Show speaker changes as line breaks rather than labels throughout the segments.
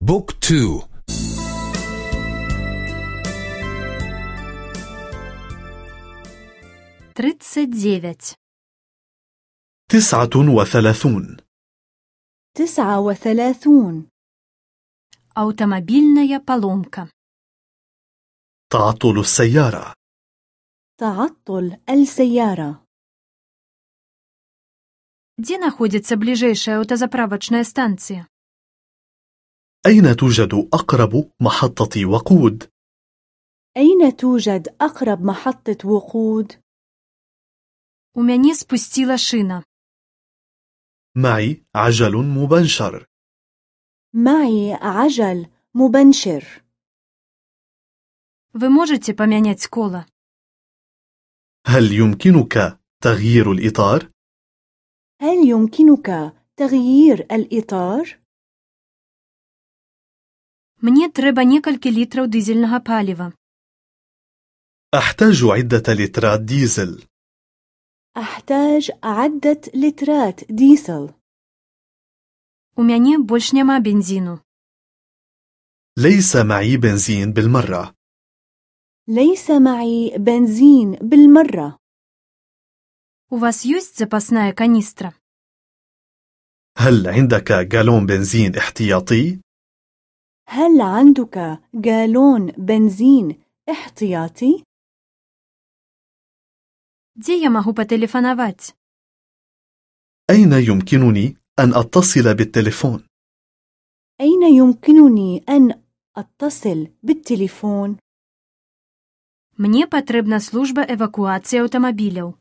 بوك تو
тридцать девять
تسعة وثلاثون
تسعة وثلاثون
Автомобильная поломка.
تعطل السيارة
تعطل السيارة
Где находится ближайшая автозаправочная станция?
أين توجد أقرب محطة وقود؟
أين توجد أقرب محطة وقود؟
У мяне спустила шина.
معي عجل مبنشر
معي عجل مبنشر
Вы можете поменять коло?
هل يمكنك تغيير الإطار؟
هل يمكنك تغيير الإطار؟
Мне трэба некалькі літраў дызельнага паліва.
أحتاج عدة لترات ديزل
أحتاج عدة لترات ديسل
У мяне больш няма бензіну.
ليس معي بنزين بالمرة
ليس معي بنزين بالمرة
У вас ёсць запасная каністра?
هل عندك جالون بنزين احتياطي؟
هل عندك جالون بنزين احتياطي؟
Дзе я магу патэлефанаваць?
أين يمكنني أن أتصل بالتليفون؟
أين يمكنني أن أتصل بالتليفون؟
Мне патрэбна служба эвакуацыі аўтамабіляў.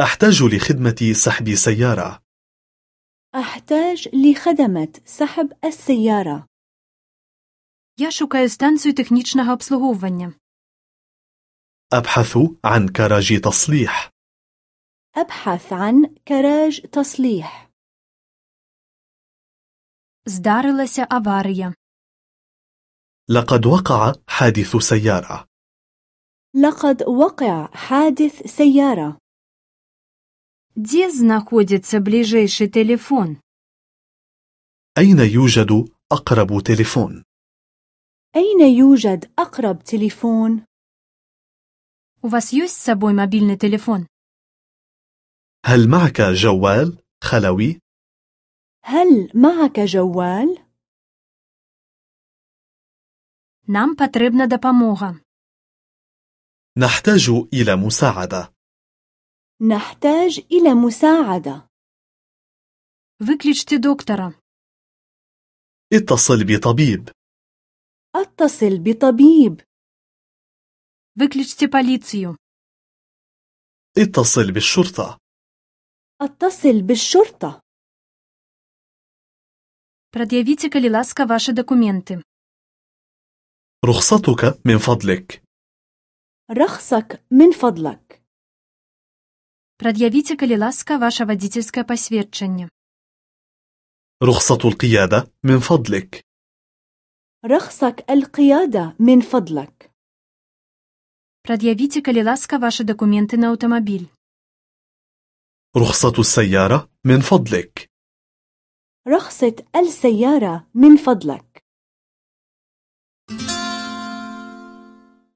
أحتاج لخدمة سحب سيارة
أحتاج لخدمة سحب السيارة
Я шукаю станцыю тэхнічнага абслугоўвання.
أبحث عن كراج تصليح
أبحث عن كراج تصليح
Здарылася аварыя.
لقد وقع حادث سيارة
لقد وقع حادث سيارة
Дзе знаходзіцца бліжэйшы тэлефон?
أين يوجد أقرب تليفون؟
أين يوجد أقرب تليفون؟
У вас ёсць з сабой мабільны тэлефон?
هل معك جوال خلوي؟
هل معك جوال؟
Нам патрэбна дапамога.
نحتاج إلى مساعدة
نحتاج إلى مساعدة
Выклічце доктара.
اتصل بطبيب
اتصل بطبيب
Выклічце паліцыю.
اتصل بالشرطة
اتصل بالشرطة
Прад'явіце, калі ласка, вашы дакументы.
رخصتك من فضلك
رخصك من فضلك
Прад'явіце, калі ласка, ваша вадзіцельскае пасведчанне.
رخصة القيادة من فضلك
رخصك القيادة من فضلك
Прад'явіце, калі ласка, вашы дакументы на аўтамабіль.
رخصة السيارة من فضلك
رخصة السيارة من فضلك